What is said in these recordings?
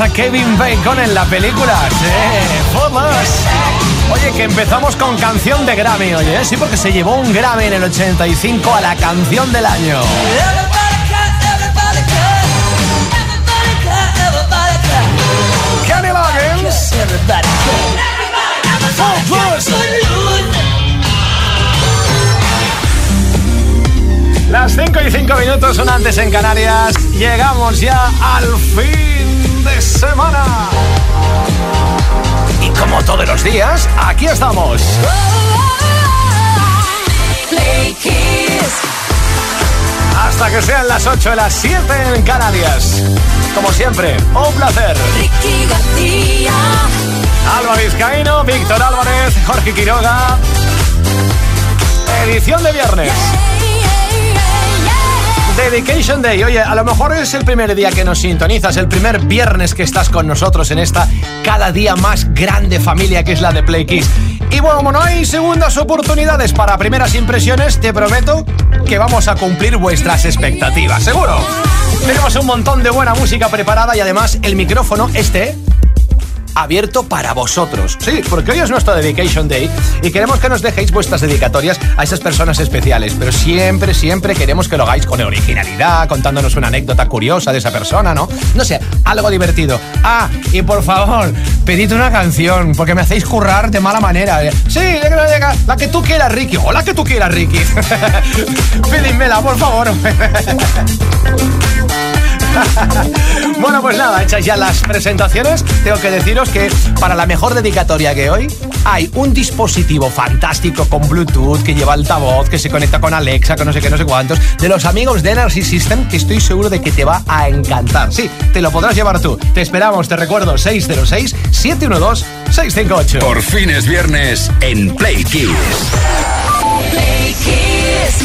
A Kevin Bacon en la película. Sí, Oye, que empezamos con canción de Grammy, oye, sí, porque se llevó un Grammy en el 85 a la canción del año. Las 5 y 5 minutos son antes en Canarias. Llegamos ya al fin de semana. Y como todos los días, aquí estamos. Hasta que sean las 8 de las 7 en Canarias. Como siempre, un placer. Alba Vizcaíno, Víctor Álvarez, Jorge Quiroga. Edición de viernes. Dedication Day. Oye, a lo mejor es el primer día que nos sintonizas, el primer viernes que estás con nosotros en esta cada día más grande familia que es la de Play Kiss. Y bueno, como no hay segundas oportunidades para primeras impresiones, te prometo que vamos a cumplir vuestras expectativas, seguro. Tenemos un montón de buena música preparada y además el micrófono este abierto para vosotros. Sí, porque hoy es nuestro Dedication Day y queremos que nos dejéis vuestras dedicatorias a esas personas especiales, pero siempre, siempre queremos que lo hagáis con originalidad, contándonos una anécdota curiosa de esa persona, ¿no? No sé, algo divertido. Ah, y por favor, pedid una canción, porque me hacéis currar de mala manera. Sí, la que tú quieras, Ricky, o la que tú quieras, Ricky. Pedídmela, por favor. Bueno, pues nada, hechas ya las presentaciones, tengo que deciros que para la mejor dedicatoria que hoy hay un dispositivo fantástico con Bluetooth que lleva altavoz, que se conecta con Alexa, con no sé qué, no sé cuántos, de los amigos de Energy System que estoy seguro de que te va a encantar. Sí, te lo podrás llevar tú. Te esperamos, te recuerdo, 606-712-658. Por fin es viernes en Play Kiss. Play Kiss.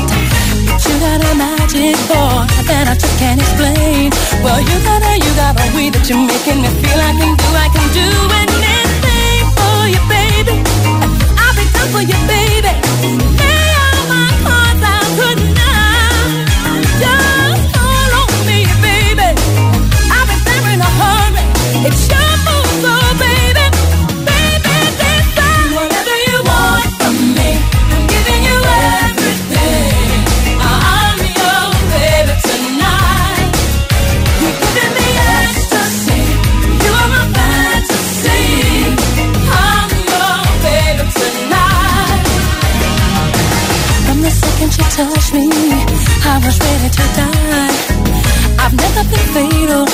Got a magic boy that I just can't explain. Well, you got a, you got a way that you're making me feel I can do, I can do anything for you, baby. I'll be done for you, baby. Touched me, I was ready to die. I've never been fatal,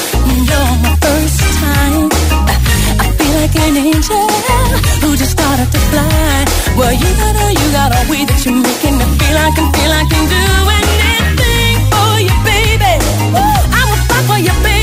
you're my first time. I feel like an angel who just started to fly. Well, you got a, you got a way that you're making me feel I can feel I can do anything for you, baby. I will fight for you, baby.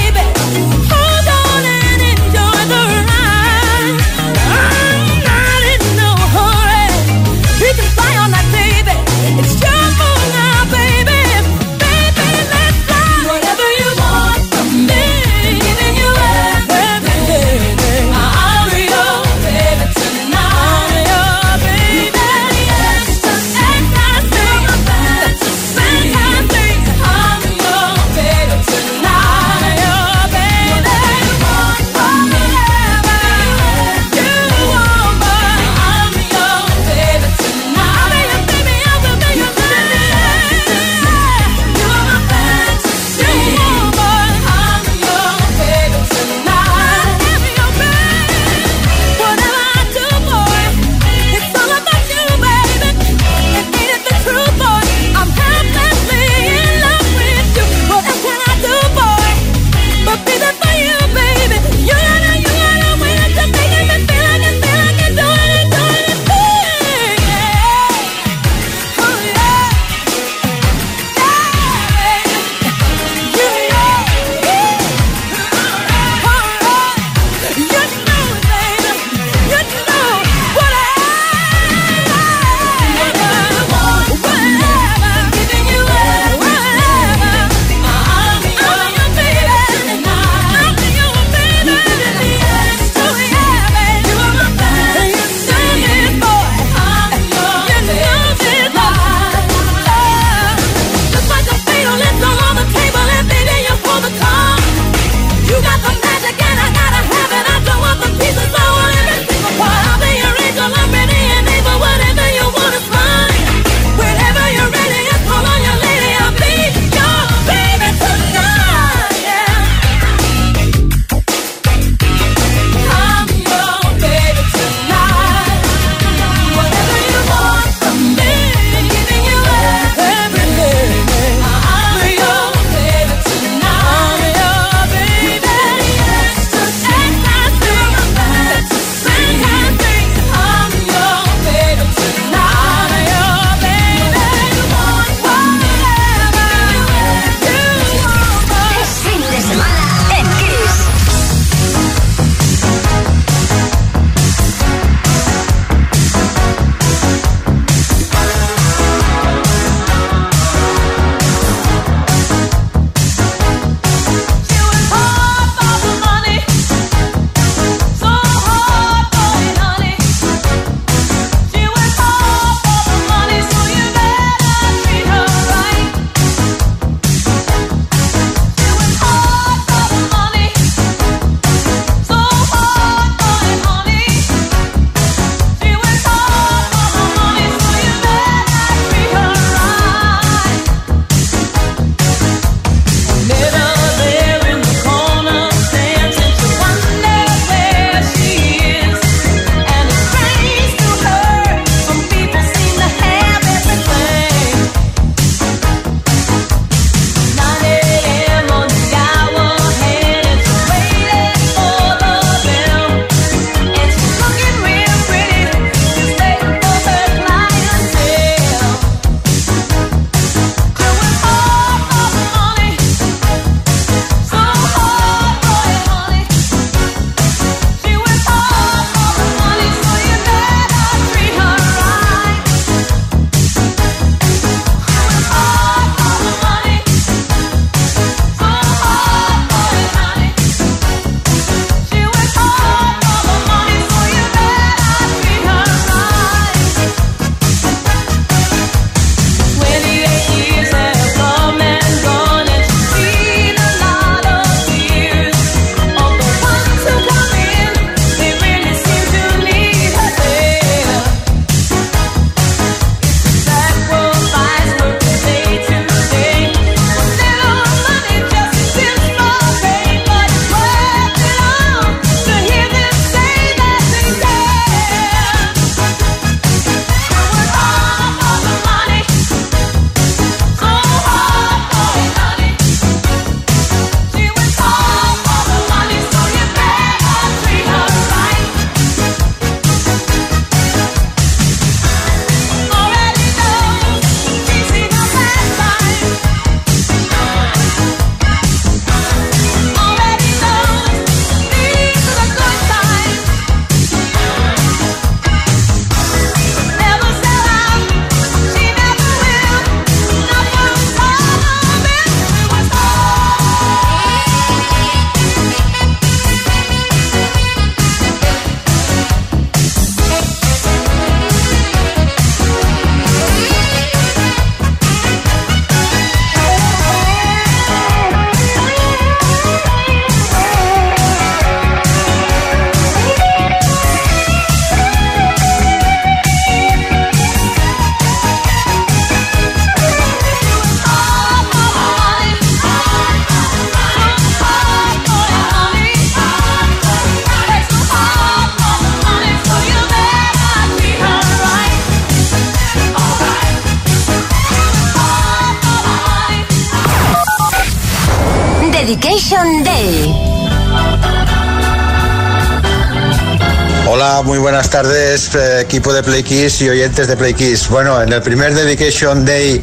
Tardes, eh, equipo de Play Kiss y oyentes de Play Kiss. Bueno, en el primer Dedication Day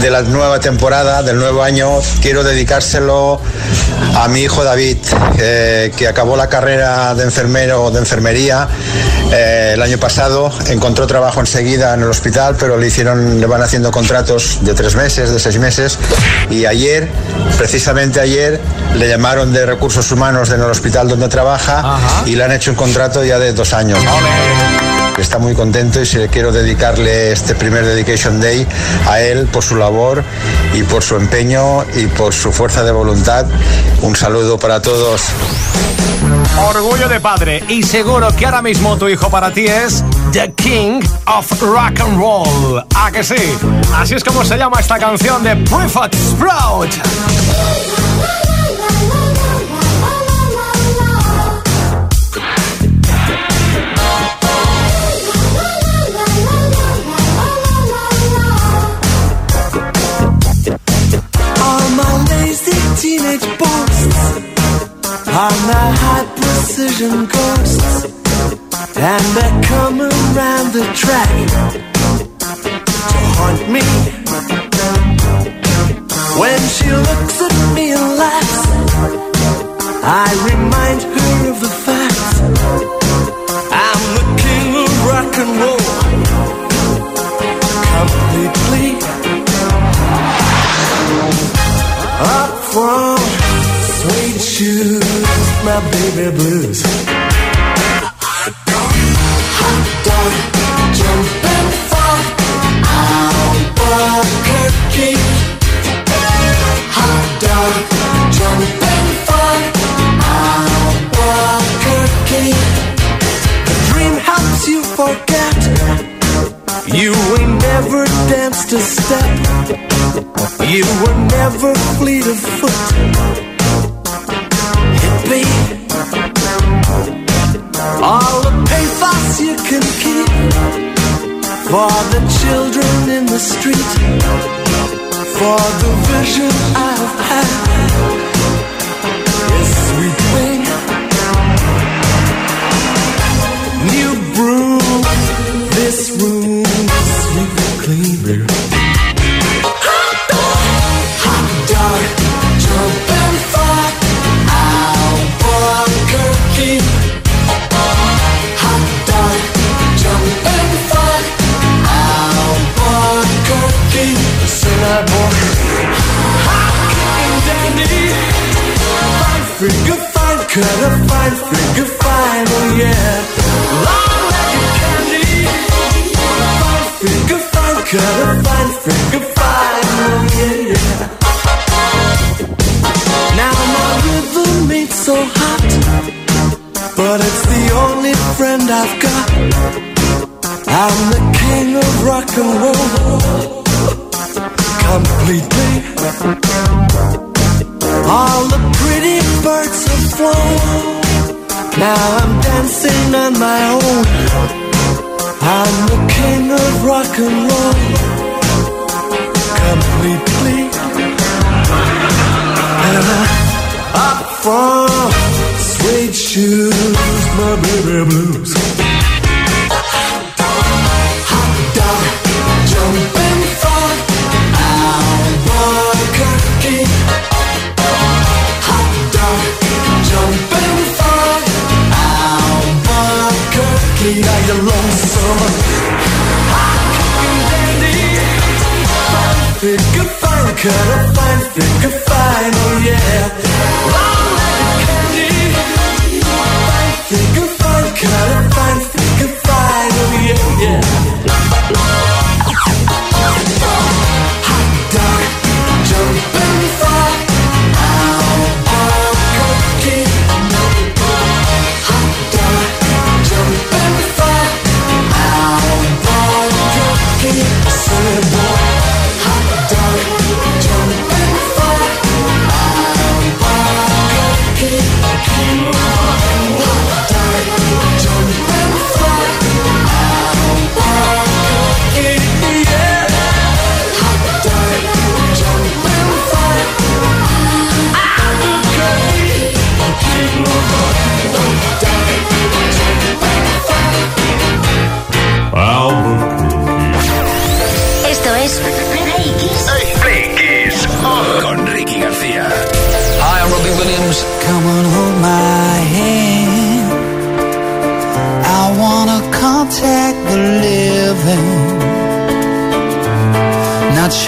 de la nueva temporada, del nuevo año, quiero dedicárselo a mi hijo David, eh, que acabó la carrera de enfermero de enfermería eh, el año pasado. Encontró trabajo enseguida en el hospital, pero le hicieron, le van haciendo contratos de tres meses, de seis meses. Y ayer, precisamente ayer, le llamaron de recursos humanos en el hospital donde trabaja y le han hecho un contrato ya de dos años. Está muy contento y se quiero dedicarle este primer Dedication Day a él por su labor y por su empeño y por su fuerza de voluntad. Un saludo para todos. Orgullo de padre y seguro que ahora mismo tu hijo para ti es The King of Rock and Roll. ¿A que sí? Así es como se llama esta canción de Prefect Sprout. Are the high precision ghosts, and they come around the track to haunt me. When she looks at me and laughs, I remind her of the fact baby blues. Hot dog. Hot dog, dream helps you forget. You ain't never danced a step. You were never fleet of foot be. All the pathos you can keep for the children in the street, for the vision I've had Could I find, figure final, yeah. Sweet shoes, my baby blues. Hot dog, jumping frog, Albuquerque. Hot dog, Albuquerque. Figure fine, cut a fine, figure fine, oh yeah. You.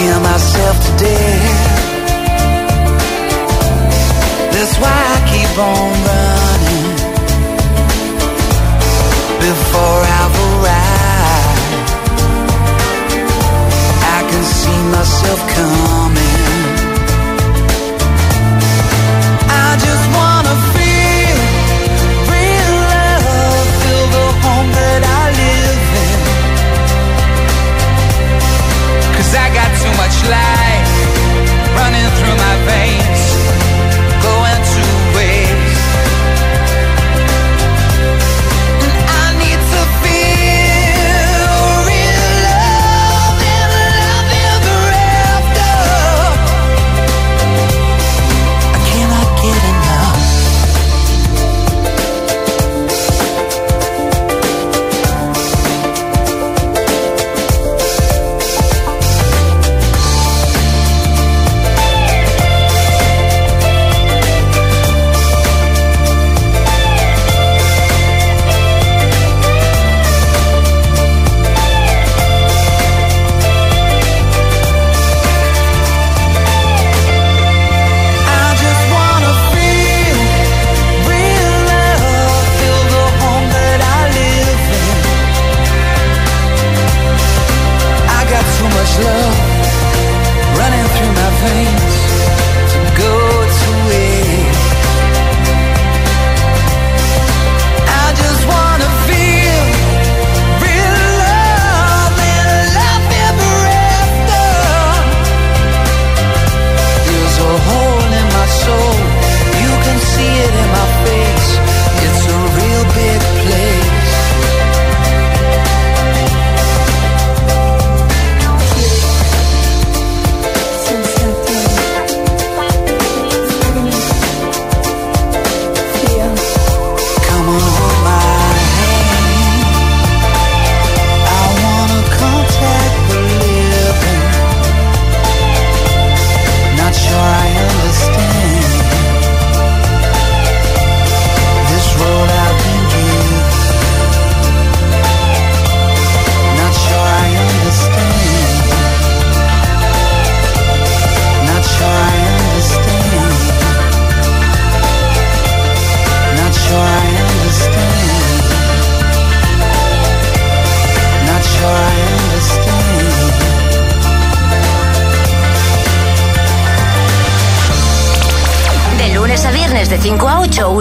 Scare myself to death. That's why I keep on running before I've arrived. I can see myself coming. I just wanna feel real love, the home that I live I got too much life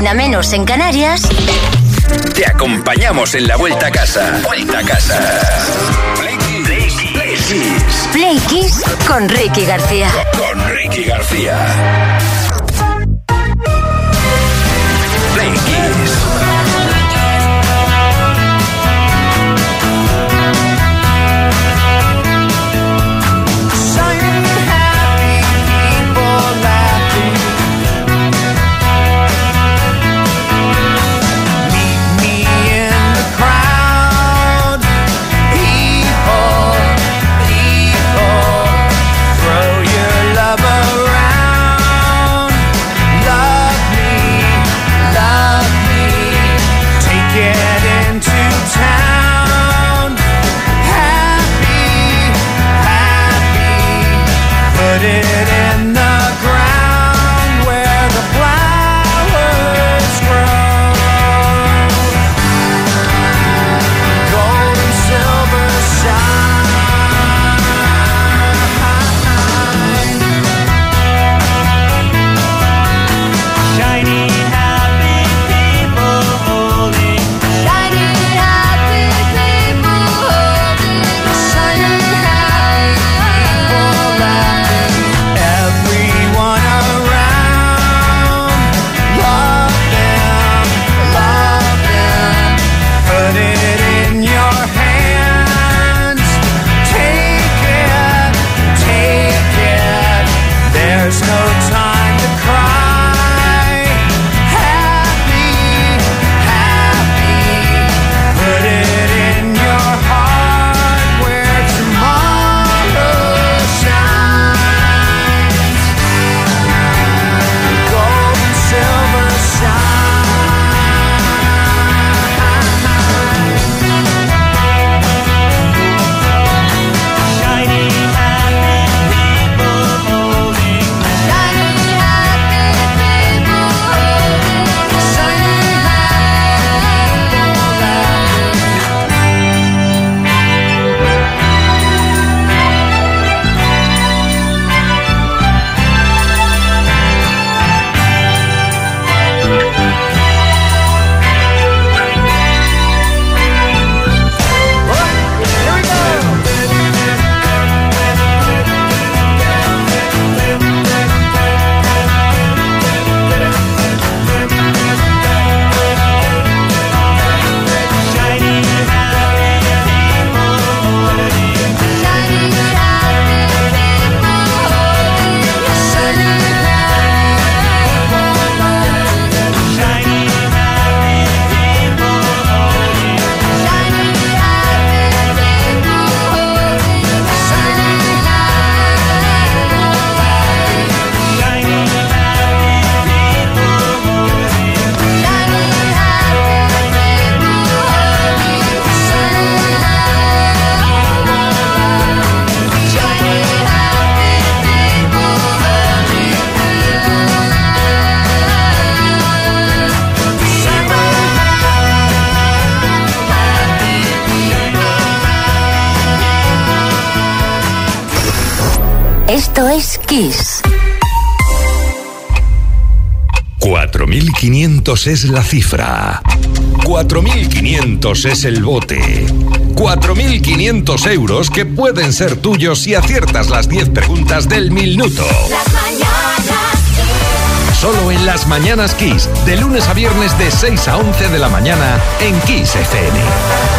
una menos en Canarias. Te acompañamos en la vuelta a casa. Vuelta a casa. Play Kiss. Play Kiss. Play Kiss con Ricky García. Con Ricky García. Play Kiss. Kiss. 4500 es la cifra. 4500 es el bote. 4500 euros que pueden ser tuyos si aciertas las 10 preguntas del minuto. Solo en las mañanas Kiss, de lunes a viernes de 6 a 11 de la mañana en Kiss FM.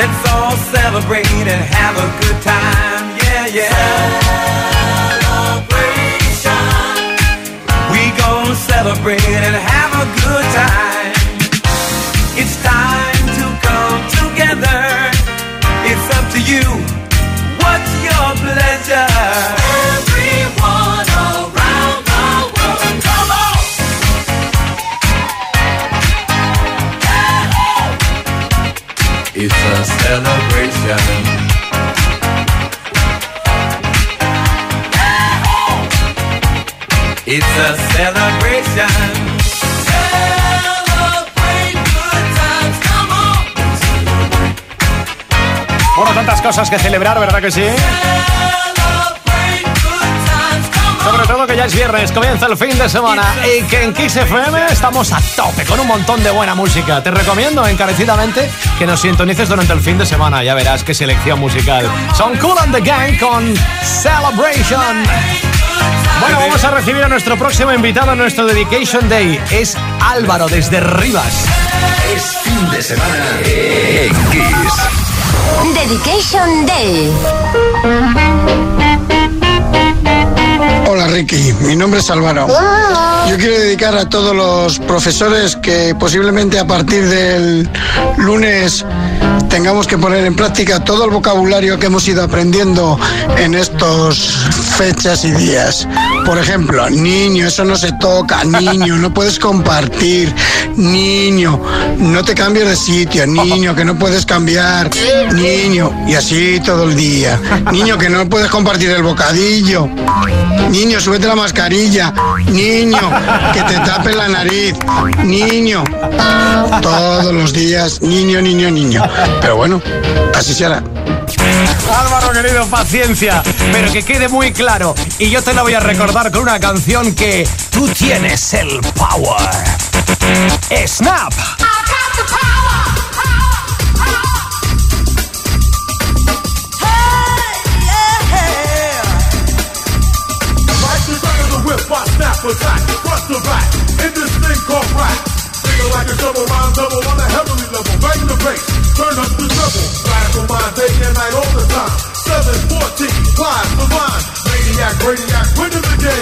Let's all celebrate and have a good time. Yeah, yeah. Celebration. We gon' celebrate and have a good time. It's time to come together. It's up to you. Bueno, tantas cosas que celebrar, ¿verdad que sí? Sobre todo que ya es viernes, comienza el fin de semana y que en Kiss FM estamos a tope con un montón de buena música. Te recomiendo encarecidamente que nos sintonices durante el fin de semana, ya verás qué selección musical. Son Cool and the Gang con Celebration. Bueno, vamos a recibir a nuestro próximo invitado en nuestro Dedication Day. Es Álvaro desde Rivas. Es fin de semana en Kiss. Dedication Day. Hola Ricky, mi nombre es Álvaro. Yo quiero dedicar a todos los profesores que posiblemente a partir del lunes tengamos que poner en práctica todo el vocabulario que hemos ido aprendiendo en estos fechas y días. Por ejemplo, niño, eso no se toca, niño, no puedes compartir, niño, no te cambies de sitio, niño, que no puedes cambiar, niño, y así todo el día. Niño, que no puedes compartir el bocadillo, niño, súbete la mascarilla, niño, que te tape la nariz, niño. Todos los días, niño, niño, niño. Pero bueno, así será. Álvaro, querido, paciencia, pero que quede muy claro. Y yo te lo voy a recordar con una canción que tú tienes el power. Snap. Like like a double rhyme double on a heavenly level. Bang the bass, turn up the treble. Radical mind day and night all the time. 714, flies the line. Maniac, radiac, winning the game.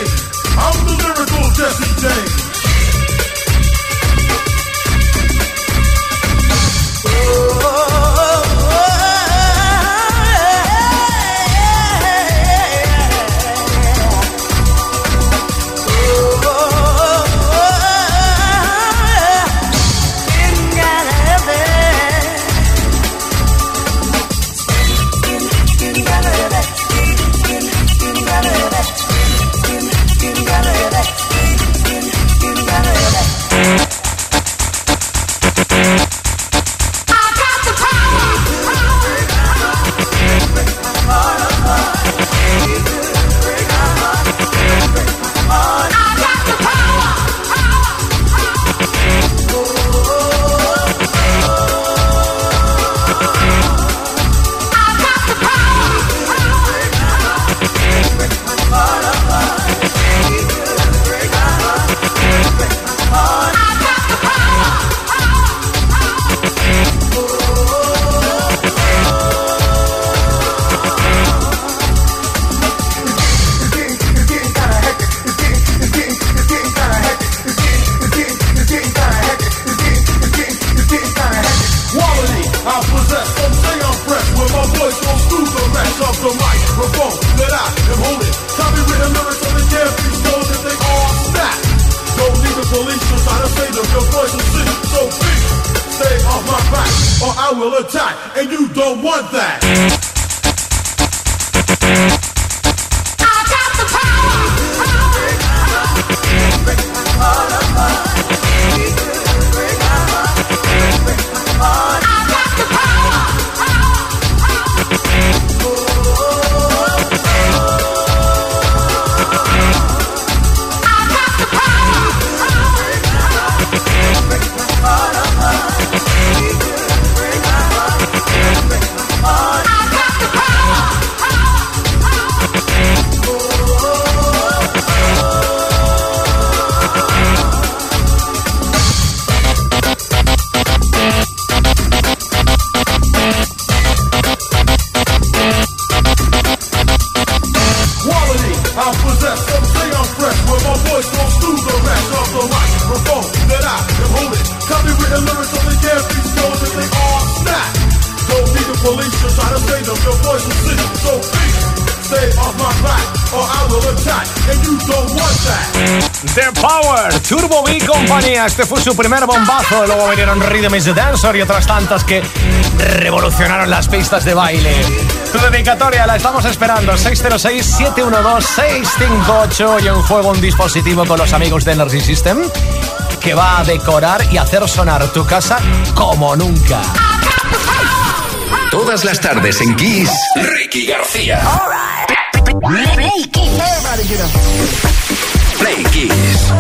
Thank Este fue su primer bombazo. Luego vinieron Rhythm is the Dancer y otras tantas que revolucionaron las pistas de baile. Tu dedicatoria la estamos esperando. 606-712-658 y en juego un dispositivo con los amigos de Energy System que va a decorar y hacer sonar tu casa como nunca. Todas las tardes en Kiss, Ricky García. Play Kiss. Play Kiss.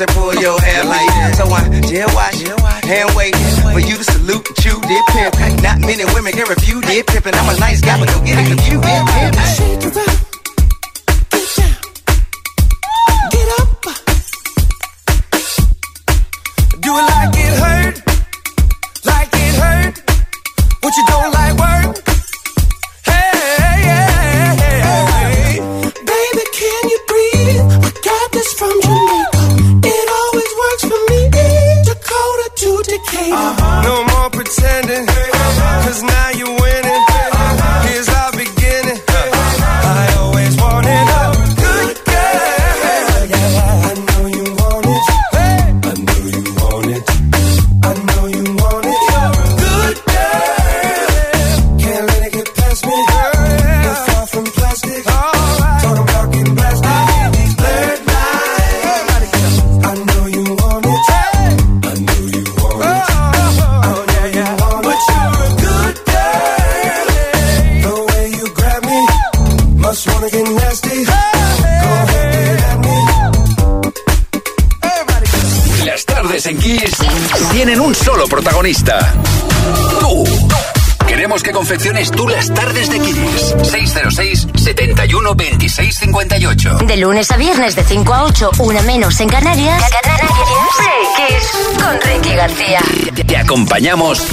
ese pollo. lunes a viernes de 5 a 8, una menos en Canarias. Canarias. Play con Ricky García. Te acompañamos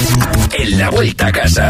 en la vuelta a casa.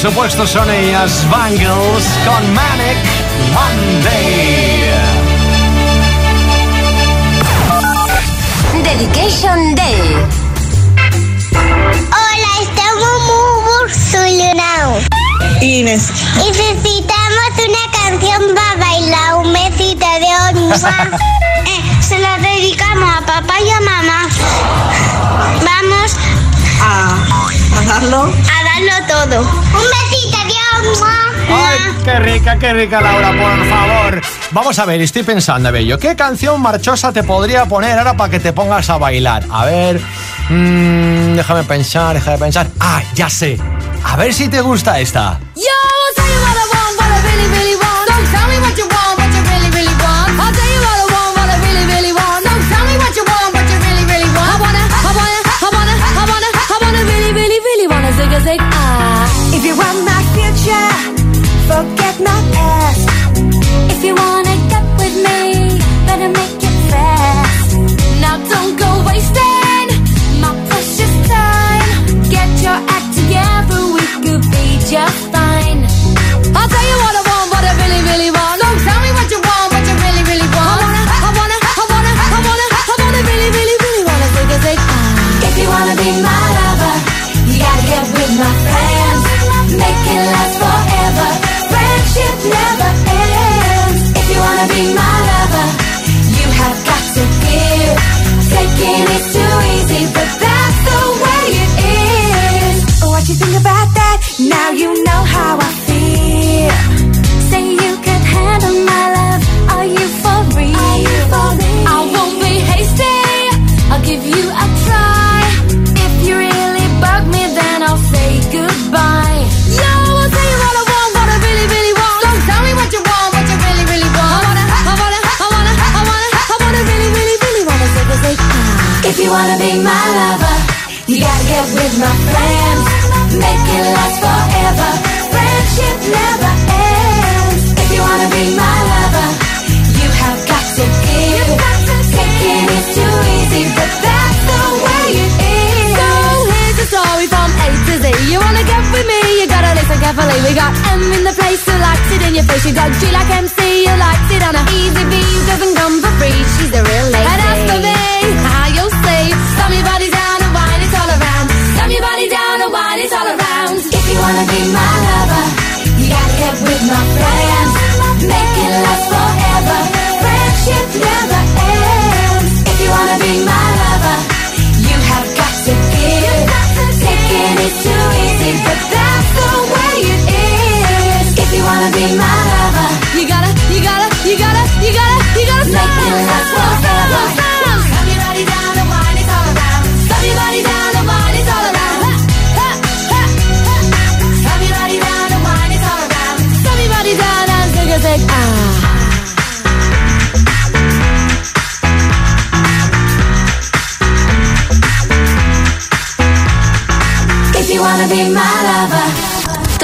por supuesto, son ellas Bangles con Manic Monday. Dedication Day. Hola, estamos muy emocionados. Inés. Necesitamos una canción para bailar, un besito de onda. eh, se la dedicamos a papá y a mamá. Vamos a, darlo darlo todo. Un besito, adiós. ¡Ay, qué rica, qué rica, Laura, por favor! Vamos a ver, estoy pensando, Bello, ¿qué canción marchosa te podría poner ahora para que te pongas a bailar? A ver, mmm, déjame pensar, déjame pensar. ¡Ah, ya sé! A ver si te gusta esta. ¡Yo! music. Ah, if you want my future, forget my past.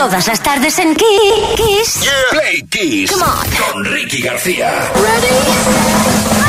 Todas las tardes en Kiss. Yeah. Play Kiss. Come on. Con Ricky García. Ready?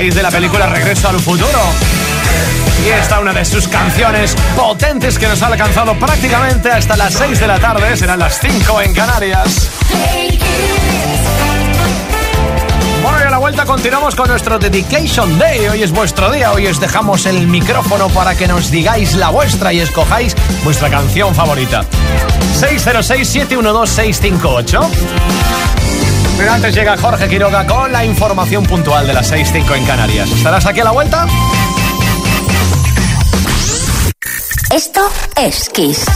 raíz de la película Regreso al Futuro. Y está una de sus canciones potentes que nos ha alcanzado prácticamente hasta las 6 de la tarde, serán las 5 en Canarias. Bueno, y a la vuelta continuamos con nuestro Dedication Day. Hoy es vuestro día, hoy os dejamos el micrófono para que nos digáis la vuestra y escojáis vuestra canción favorita. 606 712 658 pero antes llega Jorge Quiroga con la información puntual de las 6.05 en Canarias. ¿Estarás aquí a la vuelta? Esto es Kiss.